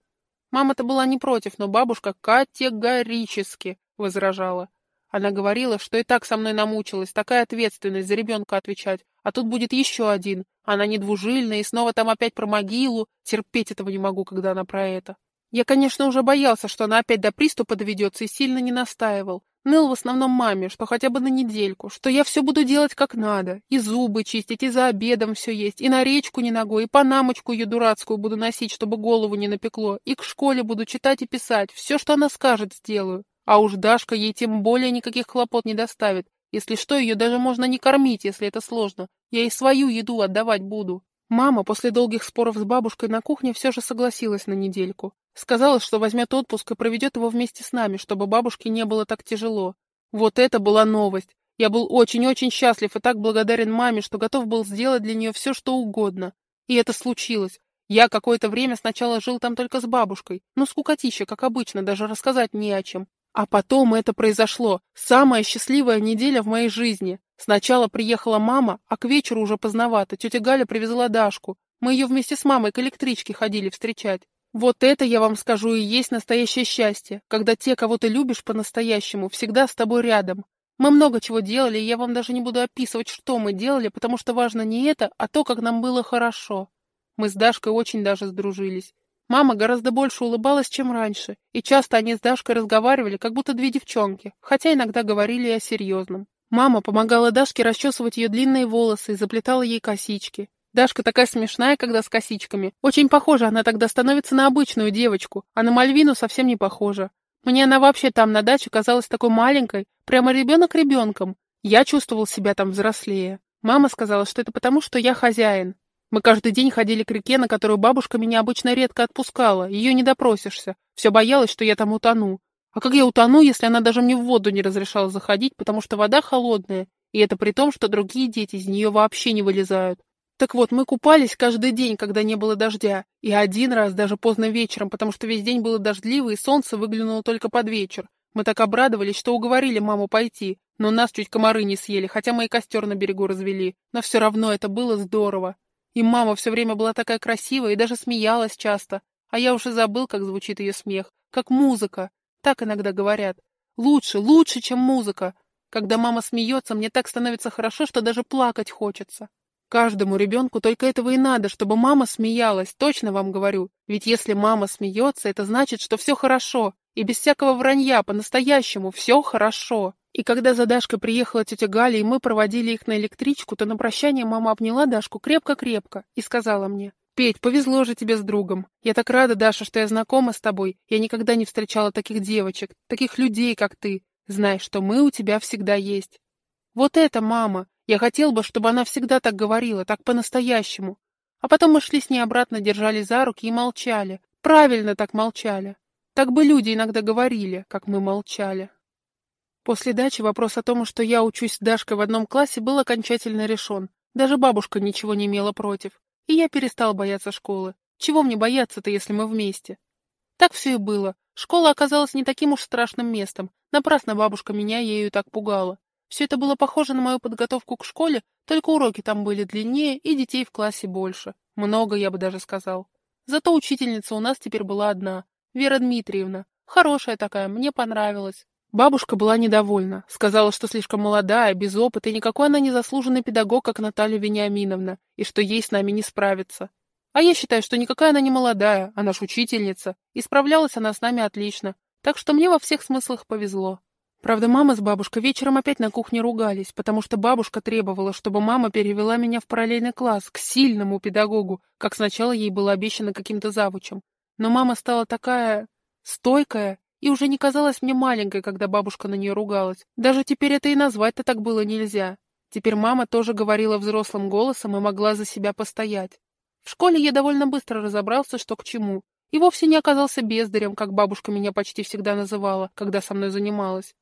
Мама-то была не против, но бабушка категорически возражала. Она говорила, что и так со мной намучилась, такая ответственность за ребенка отвечать, а тут будет еще один. Она не двужильная, и снова там опять про могилу. Терпеть этого не могу, когда она про это. Я, конечно, уже боялся, что она опять до приступа доведется, и сильно не настаивал. Ныл в основном маме, что хотя бы на недельку, что я все буду делать как надо. И зубы чистить, и за обедом все есть, и на речку не ногой, и панамочку ее дурацкую буду носить, чтобы голову не напекло, и к школе буду читать и писать. Все, что она скажет, сделаю. А уж Дашка ей тем более никаких хлопот не доставит. Если что, ее даже можно не кормить, если это сложно. Я ей свою еду отдавать буду. Мама после долгих споров с бабушкой на кухне все же согласилась на недельку. Сказала, что возьмет отпуск и проведет его вместе с нами, чтобы бабушке не было так тяжело. Вот это была новость. Я был очень-очень счастлив и так благодарен маме, что готов был сделать для нее все, что угодно. И это случилось. Я какое-то время сначала жил там только с бабушкой. Ну, скукотища, как обычно, даже рассказать не о чем. А потом это произошло. Самая счастливая неделя в моей жизни. Сначала приехала мама, а к вечеру уже поздновато. Тетя Галя привезла Дашку. Мы ее вместе с мамой к электричке ходили встречать. Вот это, я вам скажу, и есть настоящее счастье, когда те, кого ты любишь по-настоящему, всегда с тобой рядом. Мы много чего делали, и я вам даже не буду описывать, что мы делали, потому что важно не это, а то, как нам было хорошо. Мы с Дашкой очень даже сдружились. Мама гораздо больше улыбалась, чем раньше, и часто они с Дашкой разговаривали, как будто две девчонки, хотя иногда говорили и о серьезном. Мама помогала Дашке расчесывать ее длинные волосы и заплетала ей косички. Дашка такая смешная, когда с косичками. Очень похожа она тогда становится на обычную девочку, а на Мальвину совсем не похожа. Мне она вообще там на даче казалась такой маленькой, прямо ребенок ребенком. Я чувствовал себя там взрослее. Мама сказала, что это потому, что я хозяин, мы каждый день ходили к реке, на которую бабушка меня обычно редко отпускала. Ее не допросишься. Все боялась, что я там утону. А как я утону, если она даже мне в воду не разрешала заходить, потому что вода холодная, и это при том, что другие дети из нее вообще не вылезают. Так вот, мы купались каждый день, когда не было дождя, и один раз даже поздно вечером, потому что весь день было дождливо, и солнце выглянуло только под вечер. Мы так обрадовались, что уговорили маму пойти, но нас чуть комары не съели, хотя мы и костер на берегу развели. Но все равно это было здорово. И мама все время была такая красивая и даже смеялась часто. А я уже забыл, как звучит ее смех. Как музыка. Так иногда говорят. Лучше, лучше, чем музыка. Когда мама смеется, мне так становится хорошо, что даже плакать хочется. Каждому ребенку только этого и надо, чтобы мама смеялась, точно вам говорю. Ведь если мама смеется, это значит, что все хорошо. И без всякого вранья, по-настоящему, все хорошо. И когда за Дашкой приехала тетя Галя, и мы проводили их на электричку, то на прощание мама обняла Дашку крепко-крепко и сказала мне, «Петь, повезло же тебе с другом. Я так рада, Даша, что я знакома с тобой. Я никогда не встречала таких девочек, таких людей, как ты. Знай, что мы у тебя всегда есть». Вот это, мама! Я хотел бы, чтобы она всегда так говорила, так по-настоящему. А потом мы шли с ней обратно, держали за руки и молчали. Правильно так молчали. Так бы люди иногда говорили, как мы молчали. После дачи вопрос о том, что я учусь с Дашкой в одном классе, был окончательно решен. Даже бабушка ничего не имела против. И я перестал бояться школы. Чего мне бояться-то, если мы вместе? Так все и было. Школа оказалась не таким уж страшным местом. Напрасно бабушка меня ею так пугала. Все это было похоже на мою подготовку к школе, только уроки там были длиннее и детей в классе больше. Много, я бы даже сказал. Зато учительница у нас теперь была одна. Вера Дмитриевна. Хорошая такая, мне понравилась. Бабушка была недовольна. Сказала, что слишком молодая, без опыта, и никакой она не заслуженный педагог, как Наталья Вениаминовна, и что ей с нами не справиться. А я считаю, что никакая она не молодая, а наша учительница, и справлялась она с нами отлично, так что мне во всех смыслах повезло. Правда, мама с бабушкой вечером опять на кухне ругались, потому что бабушка требовала, чтобы мама перевела меня в параллельный класс, к сильному педагогу, как сначала ей было обещано каким-то завучем. Но мама стала такая... стойкая, и уже не казалась мне маленькой, когда бабушка на нее ругалась. Даже теперь это и назвать-то так было нельзя. Теперь мама тоже говорила взрослым голосом и могла за себя постоять. В школе я довольно быстро разобрался, что к чему, и вовсе не оказался бездарем, как бабушка меня почти всегда называла, когда со мной занималась.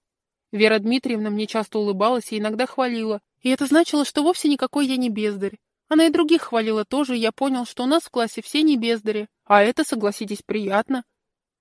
Вера Дмитриевна мне часто улыбалась и иногда хвалила, и это значило, что вовсе никакой я не бездарь. Она и других хвалила тоже, и я понял, что у нас в классе все не бездари, а это, согласитесь, приятно.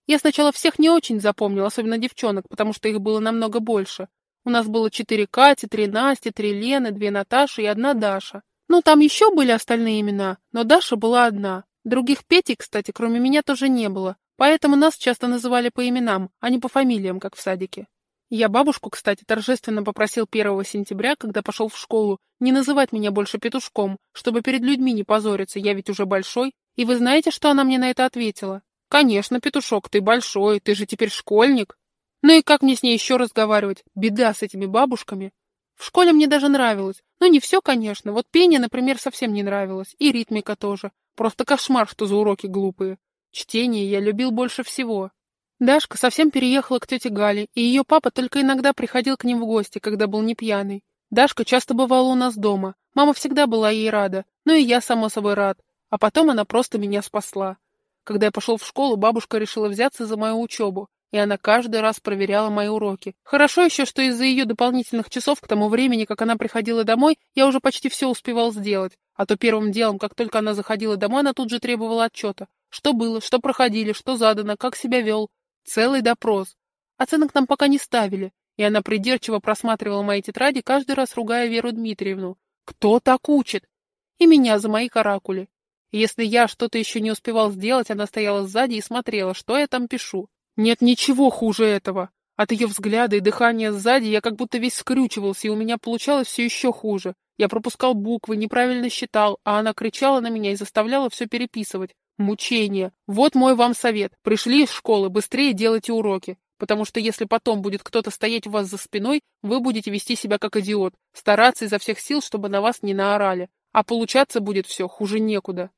Я сначала всех не очень запомнил, особенно девчонок, потому что их было намного больше. У нас было четыре Кати, три Насти, три Лены, две Наташи и одна Даша. Ну, там еще были остальные имена, но Даша была одна. Других Петей, кстати, кроме меня тоже не было, поэтому нас часто называли по именам, а не по фамилиям, как в садике. Я бабушку, кстати, торжественно попросил 1 сентября, когда пошел в школу, не называть меня больше петушком, чтобы перед людьми не позориться, я ведь уже большой. И вы знаете, что она мне на это ответила? «Конечно, петушок, ты большой, ты же теперь школьник». Ну и как мне с ней еще разговаривать? Беда с этими бабушками. В школе мне даже нравилось. Ну, не все, конечно. Вот пение, например, совсем не нравилось. И ритмика тоже. Просто кошмар, что за уроки глупые. Чтение я любил больше всего. Дашка совсем переехала к тете Гале, и ее папа только иногда приходил к ним в гости, когда был не пьяный. Дашка часто бывала у нас дома. Мама всегда была ей рада. Ну и я, само собой, рад. А потом она просто меня спасла. Когда я пошел в школу, бабушка решила взяться за мою учебу и она каждый раз проверяла мои уроки. Хорошо еще, что из-за ее дополнительных часов к тому времени, как она приходила домой, я уже почти все успевал сделать, а то первым делом, как только она заходила домой, она тут же требовала отчета. Что было, что проходили, что задано, как себя вел. Целый допрос. Оценок нам пока не ставили, и она придирчиво просматривала мои тетради, каждый раз ругая Веру Дмитриевну. Кто так учит? И меня за мои каракули. Если я что-то еще не успевал сделать, она стояла сзади и смотрела, что я там пишу. Нет ничего хуже этого. От ее взгляда и дыхания сзади я как будто весь скрючивался, и у меня получалось все еще хуже. Я пропускал буквы, неправильно считал, а она кричала на меня и заставляла все переписывать. Мучение. Вот мой вам совет. Пришли из школы, быстрее делайте уроки. Потому что если потом будет кто-то стоять у вас за спиной, вы будете вести себя как идиот, стараться изо всех сил, чтобы на вас не наорали. А получаться будет все хуже некуда.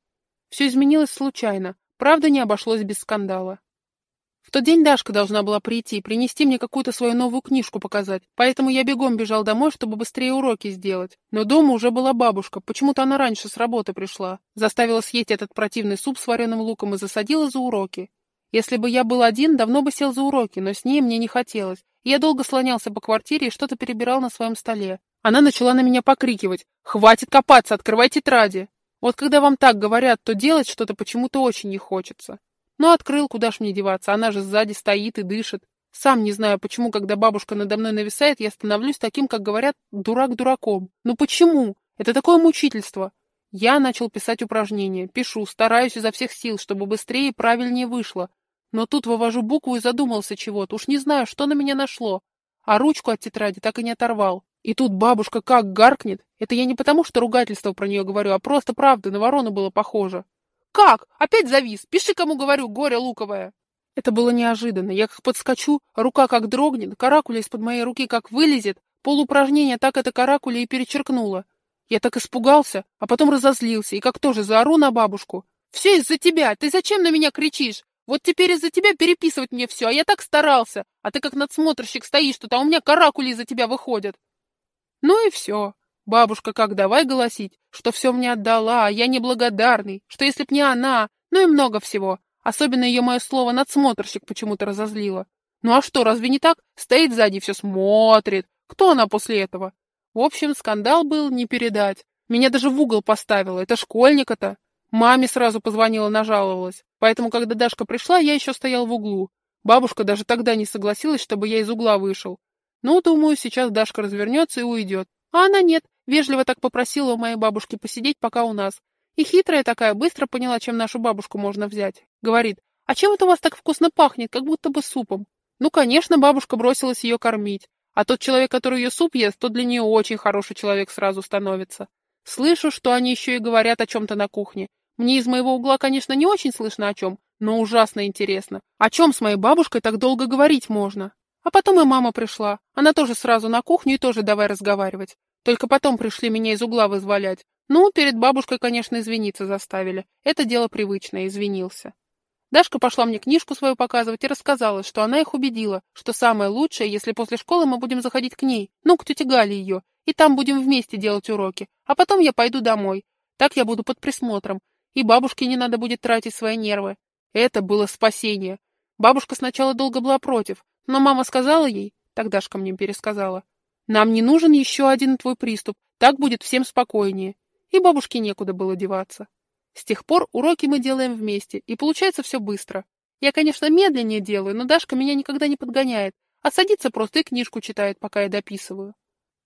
Все изменилось случайно. Правда, не обошлось без скандала. В тот день Дашка должна была прийти и принести мне какую-то свою новую книжку показать, поэтому я бегом бежал домой, чтобы быстрее уроки сделать. Но дома уже была бабушка, почему-то она раньше с работы пришла. Заставила съесть этот противный суп с вареным луком и засадила за уроки. Если бы я был один, давно бы сел за уроки, но с ней мне не хотелось. Я долго слонялся по квартире и что-то перебирал на своем столе. Она начала на меня покрикивать «Хватит копаться, открывай тетради!» Вот когда вам так говорят, то делать что-то почему-то очень не хочется. Ну, открыл, куда ж мне деваться, она же сзади стоит и дышит. Сам не знаю, почему, когда бабушка надо мной нависает, я становлюсь таким, как говорят, дурак дураком. Ну почему? Это такое мучительство. Я начал писать упражнения, пишу, стараюсь изо всех сил, чтобы быстрее и правильнее вышло. Но тут вывожу букву и задумался чего-то, уж не знаю, что на меня нашло. А ручку от тетради так и не оторвал. И тут бабушка как гаркнет. Это я не потому, что ругательство про нее говорю, а просто правда, на ворону было похоже. «Как? Опять завис? Пиши, кому говорю, горе луковое!» Это было неожиданно. Я как подскочу, рука как дрогнет, каракуля из-под моей руки как вылезет, полупражнения так это каракуля и перечеркнула. Я так испугался, а потом разозлился, и как тоже заору на бабушку. «Все из-за тебя! Ты зачем на меня кричишь? Вот теперь из-за тебя переписывать мне все, а я так старался, а ты как надсмотрщик стоишь тут, а у меня каракули из-за тебя выходят». Ну и все. Бабушка как давай голосить, что все мне отдала, а я неблагодарный, что если б не она, ну и много всего. Особенно ее мое слово «надсмотрщик» почему-то разозлило. Ну а что, разве не так? Стоит сзади и все смотрит. Кто она после этого? В общем, скандал был не передать. Меня даже в угол поставила. Это школьника-то. Маме сразу позвонила, нажаловалась. Поэтому, когда Дашка пришла, я еще стоял в углу. Бабушка даже тогда не согласилась, чтобы я из угла вышел. Ну, думаю, сейчас Дашка развернется и уйдет. А она нет, вежливо так попросила у моей бабушки посидеть пока у нас. И хитрая такая, быстро поняла, чем нашу бабушку можно взять. Говорит, а чем это у вас так вкусно пахнет, как будто бы супом? Ну, конечно, бабушка бросилась ее кормить. А тот человек, который ее суп ест, то для нее очень хороший человек сразу становится. Слышу, что они еще и говорят о чем-то на кухне. Мне из моего угла, конечно, не очень слышно о чем, но ужасно интересно. О чем с моей бабушкой так долго говорить можно? А потом и мама пришла. Она тоже сразу на кухню и тоже давай разговаривать. Только потом пришли меня из угла вызволять. Ну, перед бабушкой, конечно, извиниться заставили. Это дело привычное, извинился. Дашка пошла мне книжку свою показывать и рассказала, что она их убедила, что самое лучшее, если после школы мы будем заходить к ней, ну, к тете Гале ее, и там будем вместе делать уроки, а потом я пойду домой. Так я буду под присмотром, и бабушке не надо будет тратить свои нервы. Это было спасение. Бабушка сначала долго была против, но мама сказала ей, так Дашка мне пересказала, «Нам не нужен еще один твой приступ, так будет всем спокойнее». И бабушке некуда было деваться. С тех пор уроки мы делаем вместе, и получается все быстро. Я, конечно, медленнее делаю, но Дашка меня никогда не подгоняет, а садится просто и книжку читает, пока я дописываю.